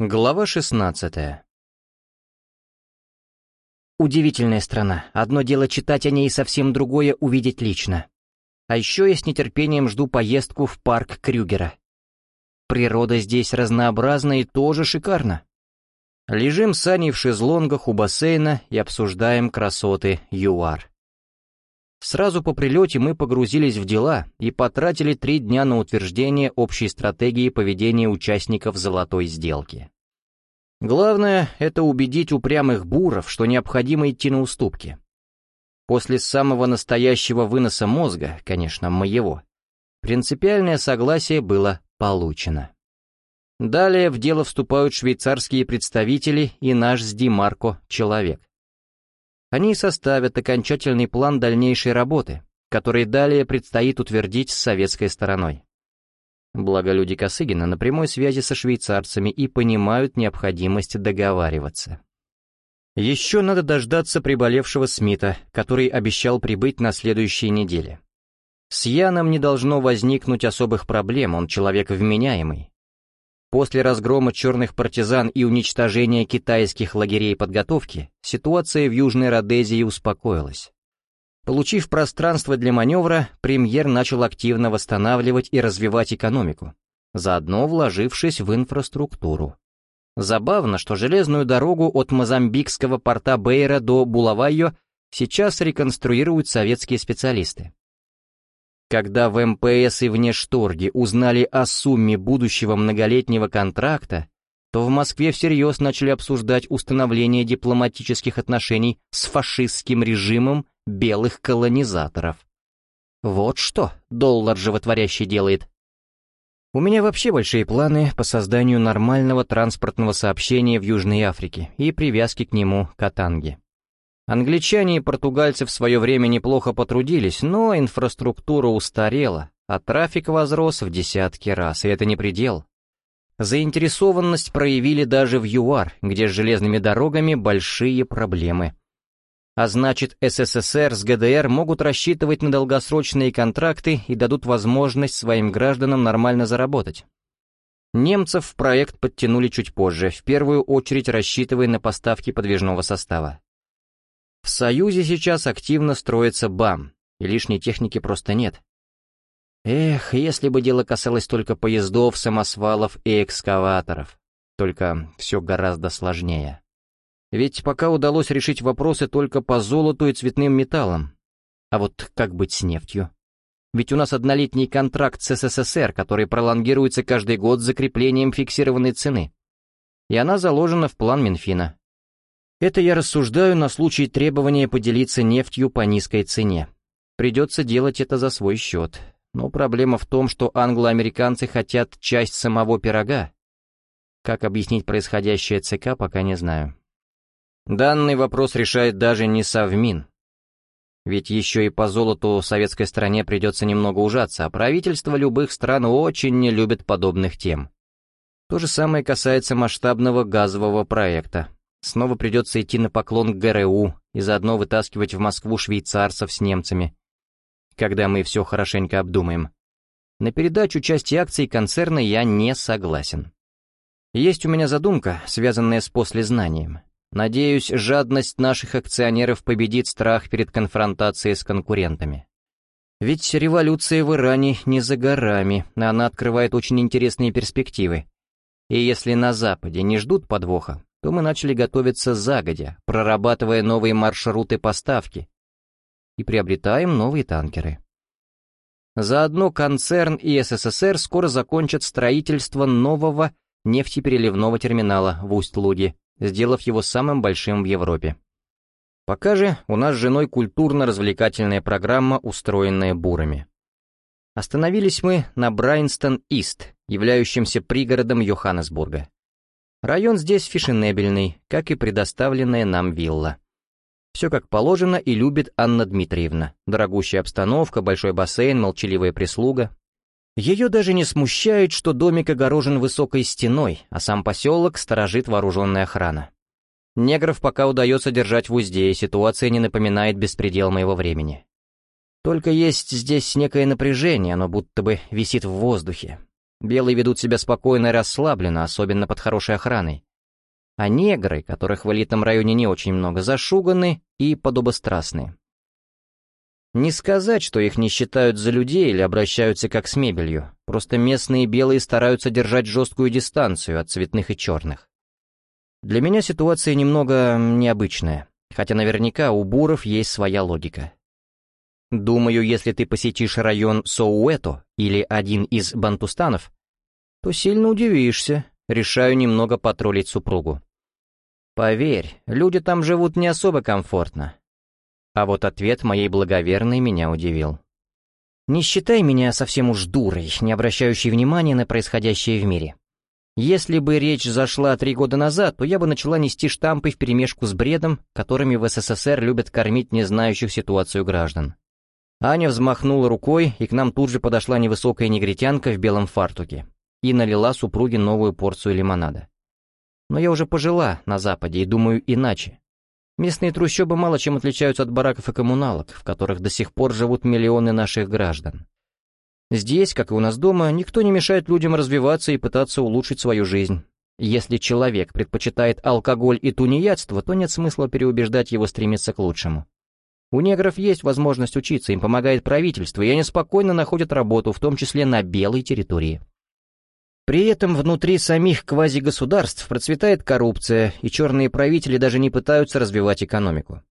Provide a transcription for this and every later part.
Глава 16 Удивительная страна. Одно дело читать о ней, совсем другое — увидеть лично. А еще я с нетерпением жду поездку в парк Крюгера. Природа здесь разнообразна и тоже шикарна. Лежим с Аней в шезлонгах у бассейна и обсуждаем красоты ЮАР. Сразу по прилете мы погрузились в дела и потратили три дня на утверждение общей стратегии поведения участников золотой сделки. Главное — это убедить упрямых буров, что необходимо идти на уступки. После самого настоящего выноса мозга, конечно, моего, принципиальное согласие было получено. Далее в дело вступают швейцарские представители и наш с Димарко человек. Они составят окончательный план дальнейшей работы, который далее предстоит утвердить с советской стороной. Благо люди Косыгина на прямой связи со швейцарцами и понимают необходимость договариваться. Еще надо дождаться приболевшего Смита, который обещал прибыть на следующей неделе. С Яном не должно возникнуть особых проблем, он человек вменяемый. После разгрома черных партизан и уничтожения китайских лагерей подготовки, ситуация в Южной Родезии успокоилась. Получив пространство для маневра, премьер начал активно восстанавливать и развивать экономику, заодно вложившись в инфраструктуру. Забавно, что железную дорогу от мозамбикского порта Бейра до Булавайо сейчас реконструируют советские специалисты. Когда в МПС и Внешторге узнали о сумме будущего многолетнего контракта, то в Москве всерьез начали обсуждать установление дипломатических отношений с фашистским режимом белых колонизаторов. Вот что доллар животворящий делает. У меня вообще большие планы по созданию нормального транспортного сообщения в Южной Африке и привязки к нему Катанги. Англичане и португальцы в свое время неплохо потрудились, но инфраструктура устарела, а трафик возрос в десятки раз, и это не предел. Заинтересованность проявили даже в ЮАР, где с железными дорогами большие проблемы. А значит, СССР с ГДР могут рассчитывать на долгосрочные контракты и дадут возможность своим гражданам нормально заработать. Немцев в проект подтянули чуть позже, в первую очередь рассчитывая на поставки подвижного состава. В Союзе сейчас активно строится БАМ, и лишней техники просто нет. Эх, если бы дело касалось только поездов, самосвалов и экскаваторов. Только все гораздо сложнее. Ведь пока удалось решить вопросы только по золоту и цветным металлам. А вот как быть с нефтью? Ведь у нас однолетний контракт с СССР, который пролонгируется каждый год закреплением фиксированной цены. И она заложена в план Минфина. Это я рассуждаю на случай требования поделиться нефтью по низкой цене. Придется делать это за свой счет. Но проблема в том, что англо-американцы хотят часть самого пирога. Как объяснить происходящее ЦК, пока не знаю. Данный вопрос решает даже не Совмин. Ведь еще и по золоту советской стране придется немного ужаться, а правительство любых стран очень не любит подобных тем. То же самое касается масштабного газового проекта. Снова придется идти на поклон к ГРУ и заодно вытаскивать в Москву швейцарцев с немцами. Когда мы все хорошенько обдумаем. На передачу части акций концерна я не согласен. Есть у меня задумка, связанная с послезнанием. Надеюсь, жадность наших акционеров победит страх перед конфронтацией с конкурентами. Ведь революция в Иране не за горами, она открывает очень интересные перспективы. И если на Западе не ждут подвоха, то мы начали готовиться загодя, прорабатывая новые маршруты поставки и приобретаем новые танкеры. Заодно концерн и СССР скоро закончат строительство нового нефтепереливного терминала в Усть-Луге, сделав его самым большим в Европе. Пока же у нас с женой культурно-развлекательная программа, устроенная бурами. Остановились мы на Брайнстон-Ист, являющемся пригородом Йоханнесбурга. Район здесь фешенебельный, как и предоставленная нам вилла. Все как положено и любит Анна Дмитриевна. Дорогущая обстановка, большой бассейн, молчаливая прислуга. Ее даже не смущает, что домик огорожен высокой стеной, а сам поселок сторожит вооруженная охрана. Негров пока удается держать в узде, и ситуация не напоминает беспредел моего времени. Только есть здесь некое напряжение, оно будто бы висит в воздухе. Белые ведут себя спокойно и расслабленно, особенно под хорошей охраной. А негры, которых в элитном районе не очень много, зашуганы и подобострастны. Не сказать, что их не считают за людей или обращаются как с мебелью, просто местные белые стараются держать жесткую дистанцию от цветных и черных. Для меня ситуация немного необычная, хотя наверняка у буров есть своя логика. Думаю, если ты посетишь район Соуэто или один из бантустанов, то сильно удивишься, решаю немного потроллить супругу. Поверь, люди там живут не особо комфортно. А вот ответ моей благоверной меня удивил. Не считай меня совсем уж дурой, не обращающей внимания на происходящее в мире. Если бы речь зашла три года назад, то я бы начала нести штампы вперемешку с бредом, которыми в СССР любят кормить не знающих ситуацию граждан. Аня взмахнула рукой, и к нам тут же подошла невысокая негритянка в белом фартуке и налила супруге новую порцию лимонада. Но я уже пожила на Западе и думаю иначе. Местные трущобы мало чем отличаются от бараков и коммуналок, в которых до сих пор живут миллионы наших граждан. Здесь, как и у нас дома, никто не мешает людям развиваться и пытаться улучшить свою жизнь. Если человек предпочитает алкоголь и тунеядство, то нет смысла переубеждать его стремиться к лучшему. У негров есть возможность учиться, им помогает правительство, и они спокойно находят работу, в том числе на белой территории. При этом внутри самих квазигосударств процветает коррупция, и черные правители даже не пытаются развивать экономику.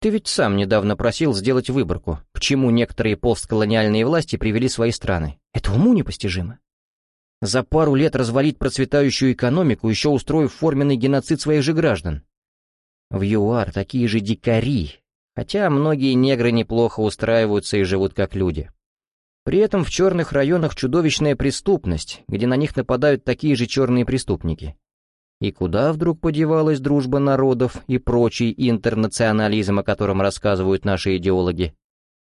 Ты ведь сам недавно просил сделать выборку, к чему некоторые постколониальные власти привели свои страны. Это уму непостижимо. За пару лет развалить процветающую экономику, еще устроив форменный геноцид своих же граждан. В ЮАР такие же дикари, Хотя многие негры неплохо устраиваются и живут как люди. При этом в черных районах чудовищная преступность, где на них нападают такие же черные преступники. И куда вдруг подевалась дружба народов и прочий интернационализм, о котором рассказывают наши идеологи?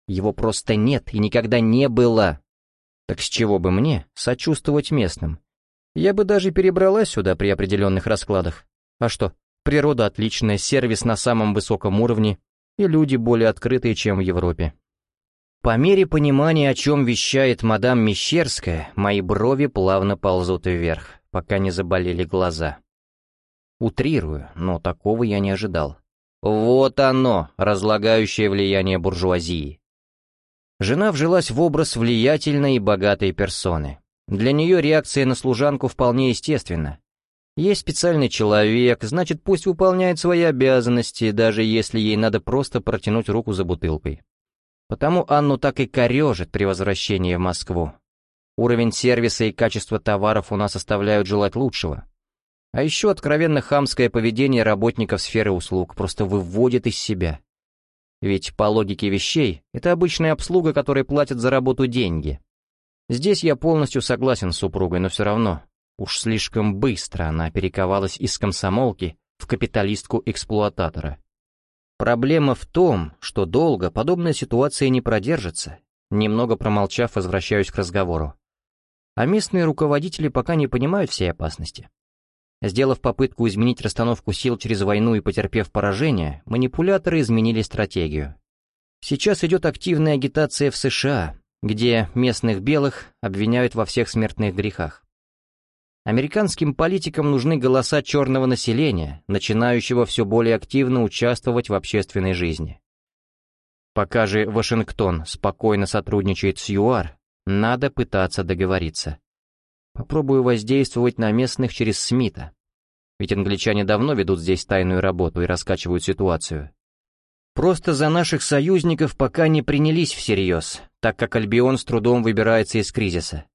Его просто нет и никогда не было. Так с чего бы мне сочувствовать местным? Я бы даже перебралась сюда при определенных раскладах. А что, природа отличная, сервис на самом высоком уровне, и люди более открытые, чем в Европе. По мере понимания, о чем вещает мадам Мещерская, мои брови плавно ползут вверх, пока не заболели глаза. Утрирую, но такого я не ожидал. Вот оно, разлагающее влияние буржуазии. Жена вжилась в образ влиятельной и богатой персоны. Для нее реакция на служанку вполне естественна. Есть специальный человек, значит, пусть выполняет свои обязанности, даже если ей надо просто протянуть руку за бутылкой. Потому Анну так и корежит при возвращении в Москву. Уровень сервиса и качество товаров у нас оставляют желать лучшего. А еще откровенно хамское поведение работников сферы услуг просто выводит из себя. Ведь по логике вещей, это обычная обслуга, которой платят за работу деньги. Здесь я полностью согласен с супругой, но все равно Уж слишком быстро она перековалась из комсомолки в капиталистку-эксплуататора. Проблема в том, что долго подобная ситуация не продержится. Немного промолчав, возвращаюсь к разговору. А местные руководители пока не понимают всей опасности. Сделав попытку изменить расстановку сил через войну и потерпев поражение, манипуляторы изменили стратегию. Сейчас идет активная агитация в США, где местных белых обвиняют во всех смертных грехах. Американским политикам нужны голоса черного населения, начинающего все более активно участвовать в общественной жизни. Пока же Вашингтон спокойно сотрудничает с ЮАР, надо пытаться договориться. Попробую воздействовать на местных через Смита. Ведь англичане давно ведут здесь тайную работу и раскачивают ситуацию. Просто за наших союзников пока не принялись всерьез, так как Альбион с трудом выбирается из кризиса.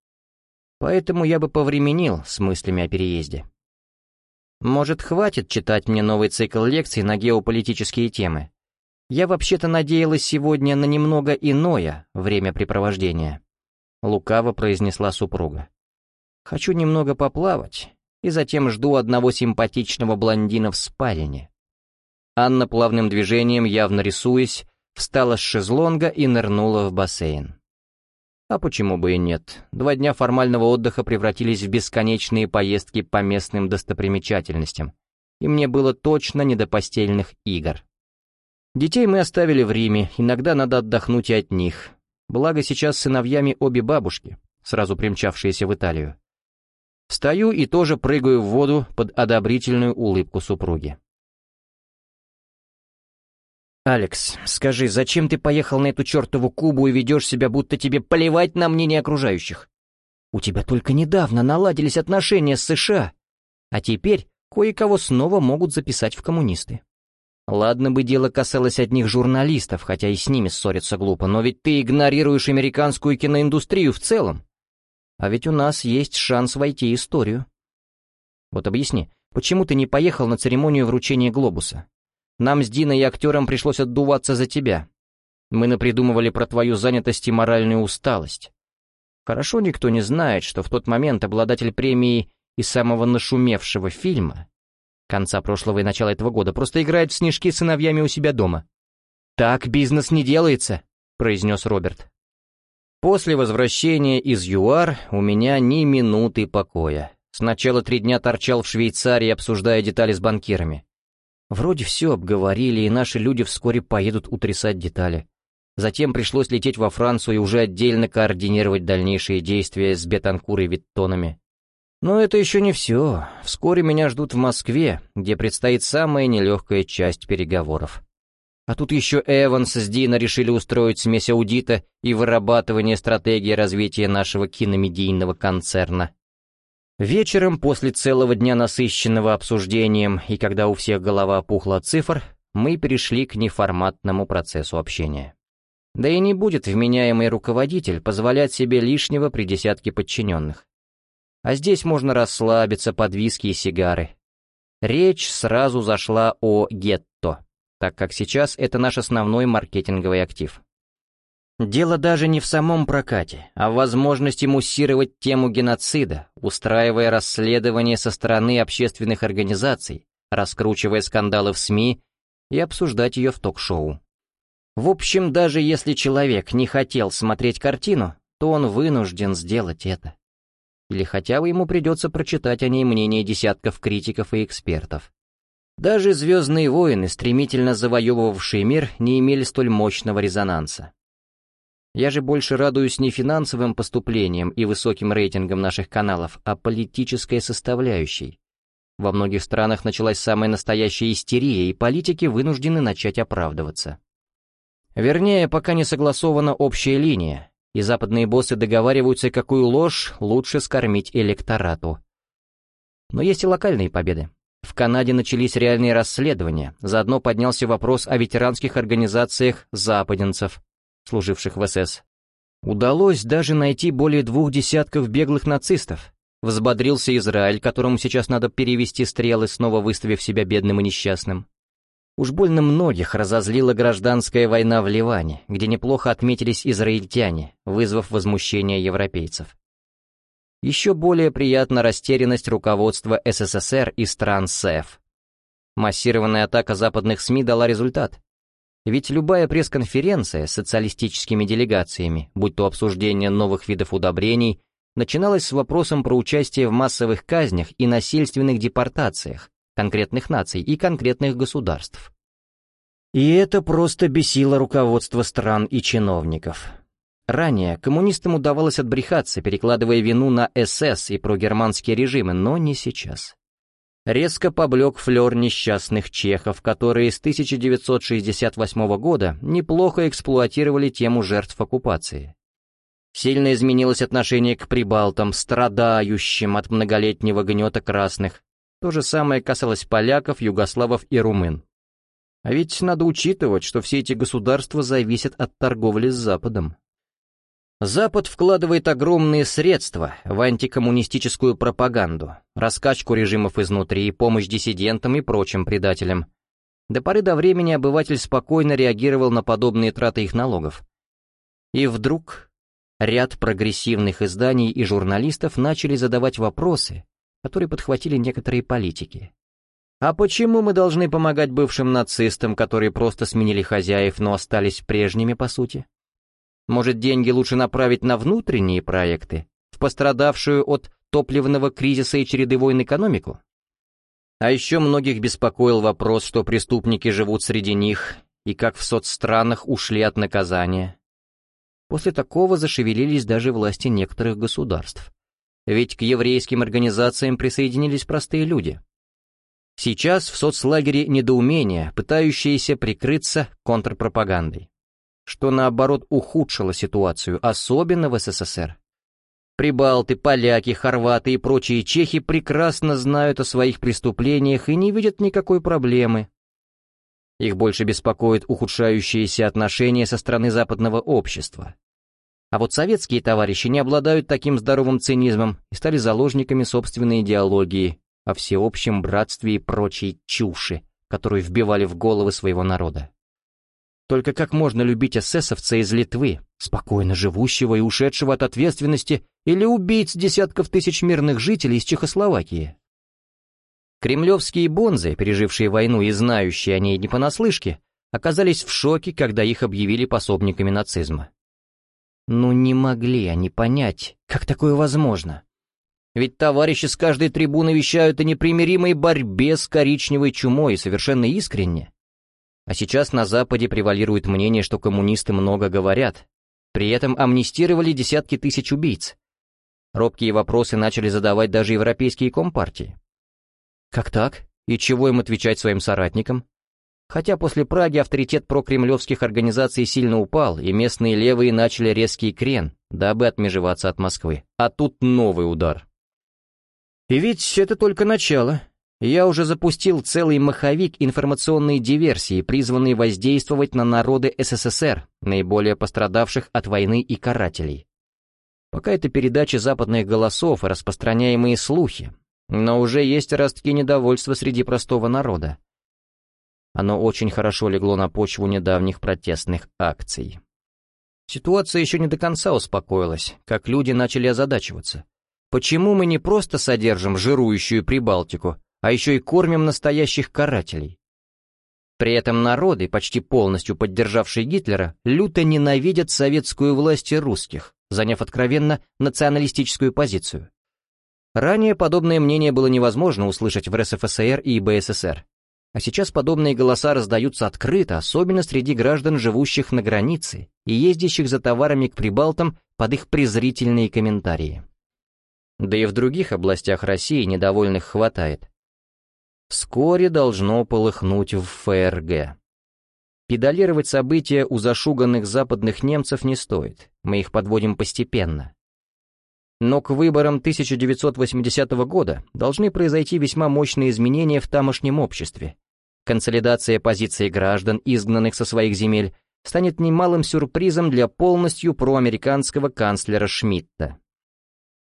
Поэтому я бы повременил с мыслями о переезде. Может, хватит читать мне новый цикл лекций на геополитические темы? Я вообще-то надеялась сегодня на немного иное времяпрепровождение. Лукаво произнесла супруга. Хочу немного поплавать, и затем жду одного симпатичного блондина в спальне. Анна плавным движением, явно рисуясь, встала с шезлонга и нырнула в бассейн. А почему бы и нет? Два дня формального отдыха превратились в бесконечные поездки по местным достопримечательностям, и мне было точно не до постельных игр. Детей мы оставили в Риме, иногда надо отдохнуть и от них. Благо сейчас сыновьями обе бабушки. сразу примчавшиеся в Италию. Встаю и тоже прыгаю в воду под одобрительную улыбку супруги. «Алекс, скажи, зачем ты поехал на эту чертову Кубу и ведешь себя, будто тебе плевать на мнение окружающих? У тебя только недавно наладились отношения с США, а теперь кое-кого снова могут записать в коммунисты. Ладно бы дело касалось одних журналистов, хотя и с ними ссориться глупо, но ведь ты игнорируешь американскую киноиндустрию в целом. А ведь у нас есть шанс войти в историю. Вот объясни, почему ты не поехал на церемонию вручения глобуса? Нам с Диной и актером пришлось отдуваться за тебя. Мы напридумывали про твою занятость и моральную усталость. Хорошо никто не знает, что в тот момент обладатель премии и самого нашумевшего фильма конца прошлого и начала этого года просто играет в снежки с сыновьями у себя дома. «Так бизнес не делается», — произнес Роберт. После возвращения из ЮАР у меня ни минуты покоя. Сначала три дня торчал в Швейцарии, обсуждая детали с банкирами. Вроде все обговорили, и наши люди вскоре поедут утрясать детали. Затем пришлось лететь во Францию и уже отдельно координировать дальнейшие действия с Бетанкур и Виттонами. Но это еще не все. Вскоре меня ждут в Москве, где предстоит самая нелегкая часть переговоров. А тут еще Эванс с Дина решили устроить смесь аудита и вырабатывание стратегии развития нашего киномедийного концерна. Вечером, после целого дня насыщенного обсуждением, и когда у всех голова опухла от цифр, мы перешли к неформатному процессу общения. Да и не будет вменяемый руководитель позволять себе лишнего при десятке подчиненных. А здесь можно расслабиться под виски и сигары. Речь сразу зашла о гетто, так как сейчас это наш основной маркетинговый актив. Дело даже не в самом прокате, а в возможности муссировать тему геноцида, устраивая расследования со стороны общественных организаций, раскручивая скандалы в СМИ и обсуждать ее в ток-шоу. В общем, даже если человек не хотел смотреть картину, то он вынужден сделать это. Или хотя бы ему придется прочитать о ней мнение десятков критиков и экспертов. Даже «Звездные войны», стремительно завоевывавшие мир, не имели столь мощного резонанса. Я же больше радуюсь не финансовым поступлениям и высоким рейтингам наших каналов, а политической составляющей. Во многих странах началась самая настоящая истерия, и политики вынуждены начать оправдываться. Вернее, пока не согласована общая линия, и западные боссы договариваются, какую ложь лучше скормить электорату. Но есть и локальные победы. В Канаде начались реальные расследования, заодно поднялся вопрос о ветеранских организациях западенцев, служивших в СС. Удалось даже найти более двух десятков беглых нацистов. Взбодрился Израиль, которому сейчас надо перевести стрелы, снова выставив себя бедным и несчастным. Уж больно многих разозлила гражданская война в Ливане, где неплохо отметились израильтяне, вызвав возмущение европейцев. Еще более приятна растерянность руководства СССР и стран СЭФ. Массированная атака западных СМИ дала результат. Ведь любая пресс-конференция с социалистическими делегациями, будь то обсуждение новых видов удобрений, начиналась с вопросом про участие в массовых казнях и насильственных депортациях конкретных наций и конкретных государств. И это просто бесило руководство стран и чиновников. Ранее коммунистам удавалось отбрехаться, перекладывая вину на СС и прогерманские режимы, но не сейчас резко поблек флер несчастных чехов, которые с 1968 года неплохо эксплуатировали тему жертв оккупации. Сильно изменилось отношение к прибалтам, страдающим от многолетнего гнета красных. То же самое касалось поляков, югославов и румын. А ведь надо учитывать, что все эти государства зависят от торговли с Западом. Запад вкладывает огромные средства в антикоммунистическую пропаганду, раскачку режимов изнутри, помощь диссидентам и прочим предателям. До поры до времени обыватель спокойно реагировал на подобные траты их налогов. И вдруг ряд прогрессивных изданий и журналистов начали задавать вопросы, которые подхватили некоторые политики. А почему мы должны помогать бывшим нацистам, которые просто сменили хозяев, но остались прежними по сути? Может, деньги лучше направить на внутренние проекты, в пострадавшую от топливного кризиса и череды войн экономику? А еще многих беспокоил вопрос, что преступники живут среди них, и как в соцстранах ушли от наказания. После такого зашевелились даже власти некоторых государств. Ведь к еврейским организациям присоединились простые люди. Сейчас в соцлагере недоумение, пытающиеся прикрыться контрпропагандой, что наоборот ухудшило ситуацию, особенно в СССР. Прибалты, поляки, хорваты и прочие чехи прекрасно знают о своих преступлениях и не видят никакой проблемы. Их больше беспокоит ухудшающиеся отношения со стороны западного общества. А вот советские товарищи не обладают таким здоровым цинизмом и стали заложниками собственной идеологии о всеобщем братстве и прочей чуши, которую вбивали в головы своего народа. Только как можно любить эсэсовца из Литвы, спокойно живущего и ушедшего от ответственности, или убийц десятков тысяч мирных жителей из Чехословакии? Кремлевские бонзы, пережившие войну и знающие о ней не понаслышке, оказались в шоке, когда их объявили пособниками нацизма. Ну не могли они понять, как такое возможно. Ведь товарищи с каждой трибуны вещают о непримиримой борьбе с коричневой чумой совершенно искренне. А сейчас на Западе превалирует мнение, что коммунисты много говорят. При этом амнистировали десятки тысяч убийц. Робкие вопросы начали задавать даже европейские компартии. Как так? И чего им отвечать своим соратникам? Хотя после Праги авторитет прокремлевских организаций сильно упал, и местные левые начали резкий крен, дабы отмежеваться от Москвы. А тут новый удар. И ведь это только начало. Я уже запустил целый маховик информационной диверсии, призванный воздействовать на народы СССР, наиболее пострадавших от войны и карателей. Пока это передача западных голосов и распространяемые слухи, но уже есть ростки недовольства среди простого народа. Оно очень хорошо легло на почву недавних протестных акций. Ситуация еще не до конца успокоилась, как люди начали озадачиваться. Почему мы не просто содержим жирующую Прибалтику, а еще и кормим настоящих карателей. При этом народы, почти полностью поддержавшие Гитлера, люто ненавидят советскую власть и русских, заняв откровенно националистическую позицию. Ранее подобное мнение было невозможно услышать в РСФСР и БССР. А сейчас подобные голоса раздаются открыто, особенно среди граждан, живущих на границе и ездящих за товарами к прибалтам под их презрительные комментарии. Да и в других областях России недовольных хватает. Вскоре должно полыхнуть в ФРГ. Педалировать события у зашуганных западных немцев не стоит, мы их подводим постепенно. Но к выборам 1980 года должны произойти весьма мощные изменения в тамошнем обществе. Консолидация позиций граждан, изгнанных со своих земель, станет немалым сюрпризом для полностью проамериканского канцлера Шмидта.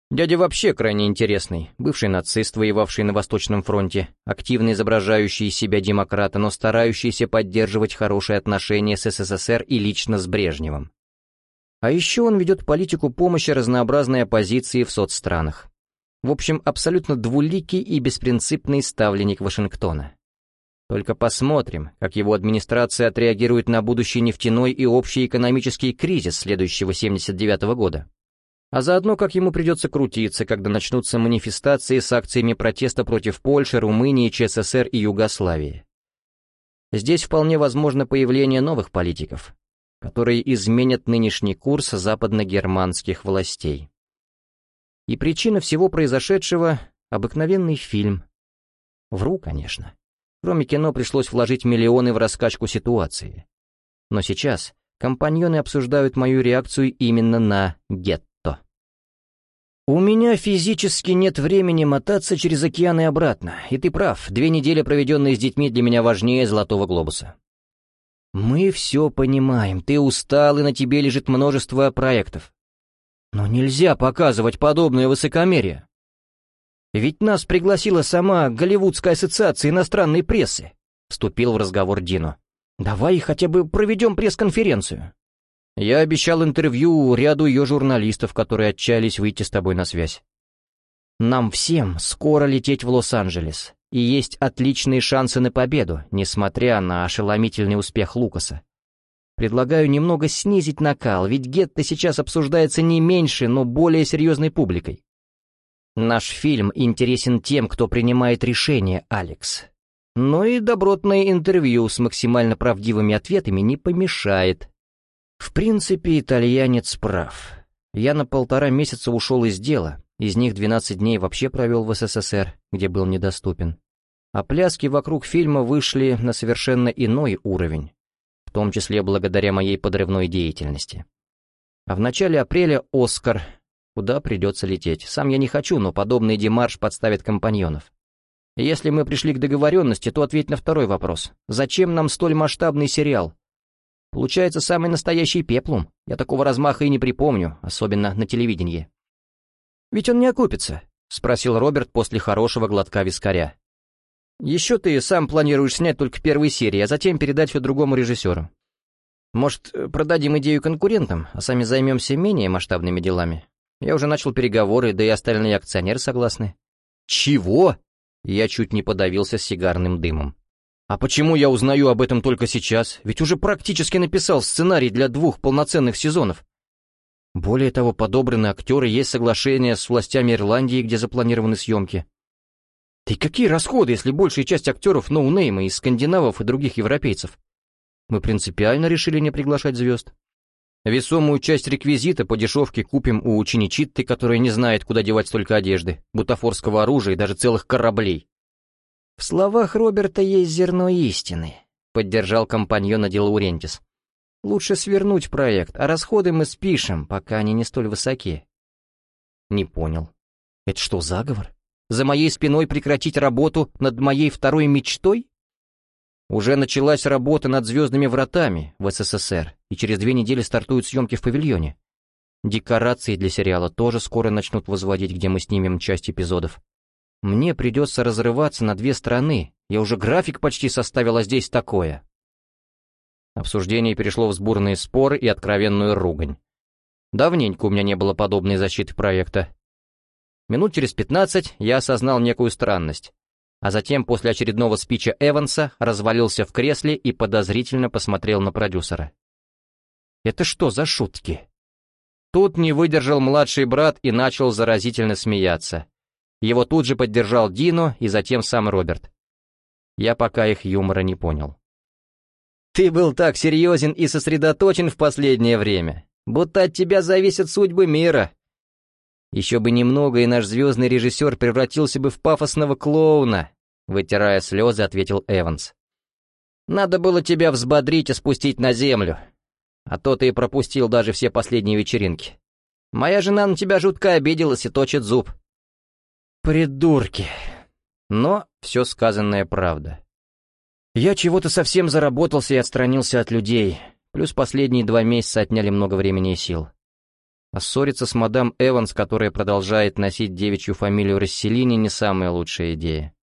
Дядя вообще крайне интересный, бывший нацист, воевавший на Восточном фронте, активно изображающий себя демократа, но старающийся поддерживать хорошие отношения с СССР и лично с Брежневым. А еще он ведет политику помощи разнообразной оппозиции в соцстранах. В общем, абсолютно двуликий и беспринципный ставленник Вашингтона. Только посмотрим, как его администрация отреагирует на будущий нефтяной и общий экономический кризис следующего 79 -го года а заодно как ему придется крутиться, когда начнутся манифестации с акциями протеста против Польши, Румынии, ЧССР и Югославии. Здесь вполне возможно появление новых политиков, которые изменят нынешний курс западно-германских властей. И причина всего произошедшего — обыкновенный фильм. Вру, конечно. Кроме кино пришлось вложить миллионы в раскачку ситуации. Но сейчас компаньоны обсуждают мою реакцию именно на «Гет». «У меня физически нет времени мотаться через океан и обратно, и ты прав, две недели, проведенные с детьми, для меня важнее Золотого Глобуса». «Мы все понимаем, ты устал, и на тебе лежит множество проектов. Но нельзя показывать подобное высокомерие. Ведь нас пригласила сама Голливудская ассоциация иностранной прессы», — вступил в разговор Дино. «Давай хотя бы проведем пресс-конференцию». Я обещал интервью ряду ее журналистов, которые отчаялись выйти с тобой на связь. Нам всем скоро лететь в Лос-Анджелес, и есть отличные шансы на победу, несмотря на ошеломительный успех Лукаса. Предлагаю немного снизить накал, ведь Гетто сейчас обсуждается не меньше, но более серьезной публикой. Наш фильм интересен тем, кто принимает решения, Алекс. Но и добротное интервью с максимально правдивыми ответами не помешает. В принципе, итальянец прав. Я на полтора месяца ушел из дела, из них 12 дней вообще провел в СССР, где был недоступен. А пляски вокруг фильма вышли на совершенно иной уровень, в том числе благодаря моей подрывной деятельности. А в начале апреля «Оскар», куда придется лететь. Сам я не хочу, но подобный демарш подставит компаньонов. Если мы пришли к договоренности, то ответь на второй вопрос. Зачем нам столь масштабный сериал? Получается самый настоящий пеплум. Я такого размаха и не припомню, особенно на телевидении. «Ведь он не окупится», — спросил Роберт после хорошего глотка вискаря. «Еще ты сам планируешь снять только первые серии, а затем передать все другому режиссеру. Может, продадим идею конкурентам, а сами займемся менее масштабными делами? Я уже начал переговоры, да и остальные акционеры согласны». «Чего?» Я чуть не подавился сигарным дымом. «А почему я узнаю об этом только сейчас? Ведь уже практически написал сценарий для двух полноценных сезонов. Более того, подобраны актеры, есть соглашение с властями Ирландии, где запланированы съемки. Да и какие расходы, если большая часть актеров ноунейма из скандинавов и других европейцев? Мы принципиально решили не приглашать звезд. Весомую часть реквизита по дешевке купим у ученичитты, которая не знает, куда девать столько одежды, бутафорского оружия и даже целых кораблей. В словах Роберта есть зерно истины, поддержал компаньона Делаурентис. Лучше свернуть проект, а расходы мы спишем, пока они не столь высоки. Не понял. Это что, заговор? За моей спиной прекратить работу над моей второй мечтой? Уже началась работа над «Звездными вратами» в СССР, и через две недели стартуют съемки в павильоне. Декорации для сериала тоже скоро начнут возводить, где мы снимем часть эпизодов. Мне придется разрываться на две страны, я уже график почти составила здесь такое. Обсуждение перешло в сбурные споры и откровенную ругань. Давненько у меня не было подобной защиты проекта. Минут через пятнадцать я осознал некую странность, а затем после очередного спича Эванса развалился в кресле и подозрительно посмотрел на продюсера. «Это что за шутки?» Тут не выдержал младший брат и начал заразительно смеяться. Его тут же поддержал Дино и затем сам Роберт. Я пока их юмора не понял. Ты был так серьезен и сосредоточен в последнее время, будто от тебя зависят судьбы мира. Еще бы немного, и наш звездный режиссер превратился бы в пафосного клоуна, вытирая слезы, ответил Эванс. Надо было тебя взбодрить и спустить на землю. А то ты и пропустил даже все последние вечеринки. Моя жена на тебя жутко обиделась и точит зуб. Придурки. Но все сказанное правда. Я чего-то совсем заработался и отстранился от людей, плюс последние два месяца отняли много времени и сил. А ссориться с мадам Эванс, которая продолжает носить девичью фамилию Расселини, не самая лучшая идея.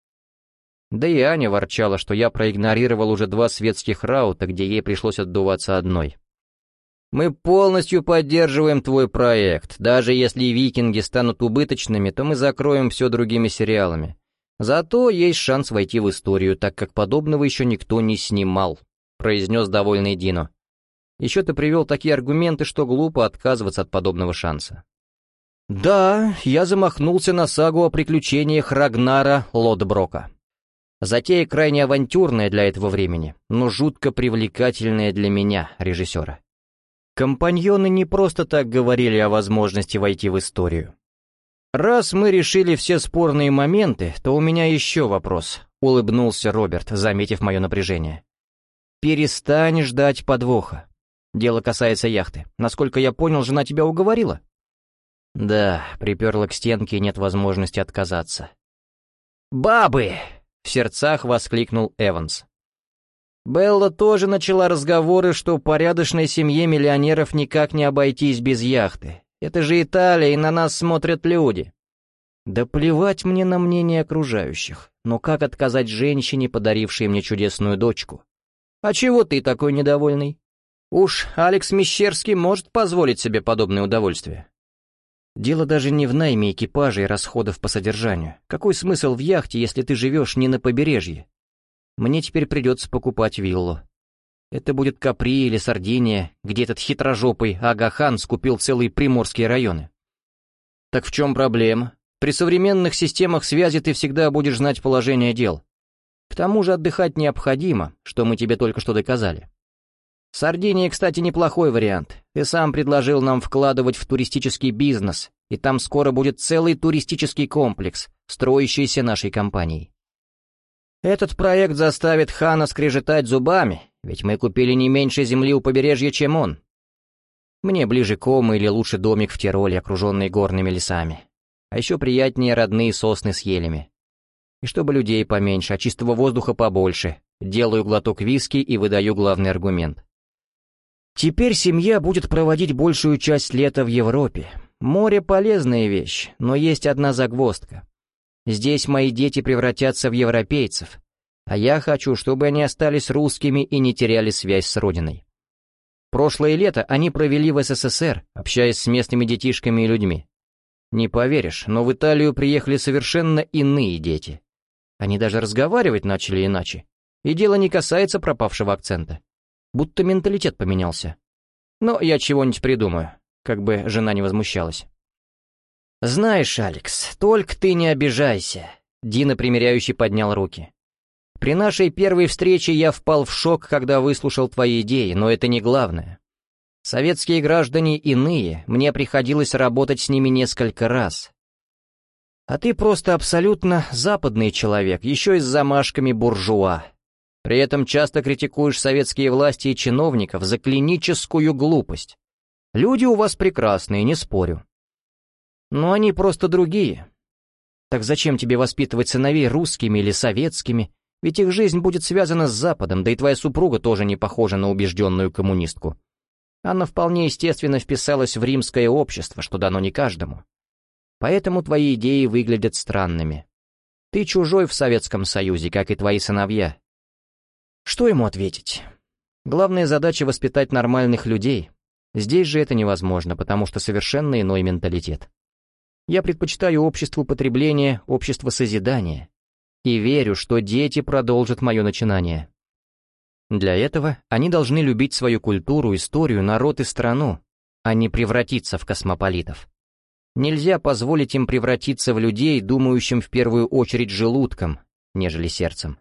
Да и Аня ворчала, что я проигнорировал уже два светских раута, где ей пришлось отдуваться одной. «Мы полностью поддерживаем твой проект. Даже если викинги станут убыточными, то мы закроем все другими сериалами. Зато есть шанс войти в историю, так как подобного еще никто не снимал», — произнес довольный Дино. «Еще ты привел такие аргументы, что глупо отказываться от подобного шанса». «Да, я замахнулся на сагу о приключениях Рагнара Лотброка. Затея крайне авантюрная для этого времени, но жутко привлекательная для меня, режиссера. Компаньоны не просто так говорили о возможности войти в историю. «Раз мы решили все спорные моменты, то у меня еще вопрос», — улыбнулся Роберт, заметив мое напряжение. «Перестань ждать подвоха. Дело касается яхты. Насколько я понял, жена тебя уговорила?» «Да, приперла к стенке и нет возможности отказаться». «Бабы!» — в сердцах воскликнул Эванс. Белла тоже начала разговоры, что порядочной семье миллионеров никак не обойтись без яхты, это же Италия, и на нас смотрят люди. Да плевать мне на мнение окружающих, но как отказать женщине, подарившей мне чудесную дочку? А чего ты такой недовольный? Уж Алекс Мещерский может позволить себе подобное удовольствие. Дело даже не в найме экипажа и расходов по содержанию. Какой смысл в яхте, если ты живешь не на побережье? Мне теперь придется покупать виллу. Это будет Капри или Сардиния, где этот хитрожопый Агахан скупил целые приморские районы. Так в чем проблема? При современных системах связи ты всегда будешь знать положение дел. К тому же отдыхать необходимо, что мы тебе только что доказали. Сардиния, кстати, неплохой вариант. Ты сам предложил нам вкладывать в туристический бизнес, и там скоро будет целый туристический комплекс, строящийся нашей компанией. Этот проект заставит Хана скрежетать зубами, ведь мы купили не меньше земли у побережья, чем он. Мне ближе Кома или лучше домик в Тироле, окруженный горными лесами. А еще приятнее родные сосны с елями. И чтобы людей поменьше, а чистого воздуха побольше. Делаю глоток виски и выдаю главный аргумент. Теперь семья будет проводить большую часть лета в Европе. Море — полезная вещь, но есть одна загвоздка. Здесь мои дети превратятся в европейцев, а я хочу, чтобы они остались русскими и не теряли связь с родиной. Прошлое лето они провели в СССР, общаясь с местными детишками и людьми. Не поверишь, но в Италию приехали совершенно иные дети. Они даже разговаривать начали иначе. И дело не касается пропавшего акцента. Будто менталитет поменялся. Но я чего-нибудь придумаю, как бы жена не возмущалась. «Знаешь, Алекс, только ты не обижайся», — Дина примиряющий поднял руки. «При нашей первой встрече я впал в шок, когда выслушал твои идеи, но это не главное. Советские граждане иные, мне приходилось работать с ними несколько раз, а ты просто абсолютно западный человек, еще и с замашками буржуа. При этом часто критикуешь советские власти и чиновников за клиническую глупость. Люди у вас прекрасные, не спорю. Но они просто другие. Так зачем тебе воспитывать сыновей русскими или советскими? Ведь их жизнь будет связана с Западом, да и твоя супруга тоже не похожа на убежденную коммунистку. Она вполне естественно вписалась в римское общество, что дано не каждому. Поэтому твои идеи выглядят странными. Ты чужой в Советском Союзе, как и твои сыновья. Что ему ответить? Главная задача — воспитать нормальных людей. Здесь же это невозможно, потому что совершенно иной менталитет. Я предпочитаю обществу потребления, общество созидания. И верю, что дети продолжат мое начинание. Для этого они должны любить свою культуру, историю, народ и страну, а не превратиться в космополитов. Нельзя позволить им превратиться в людей, думающим в первую очередь желудком, нежели сердцем.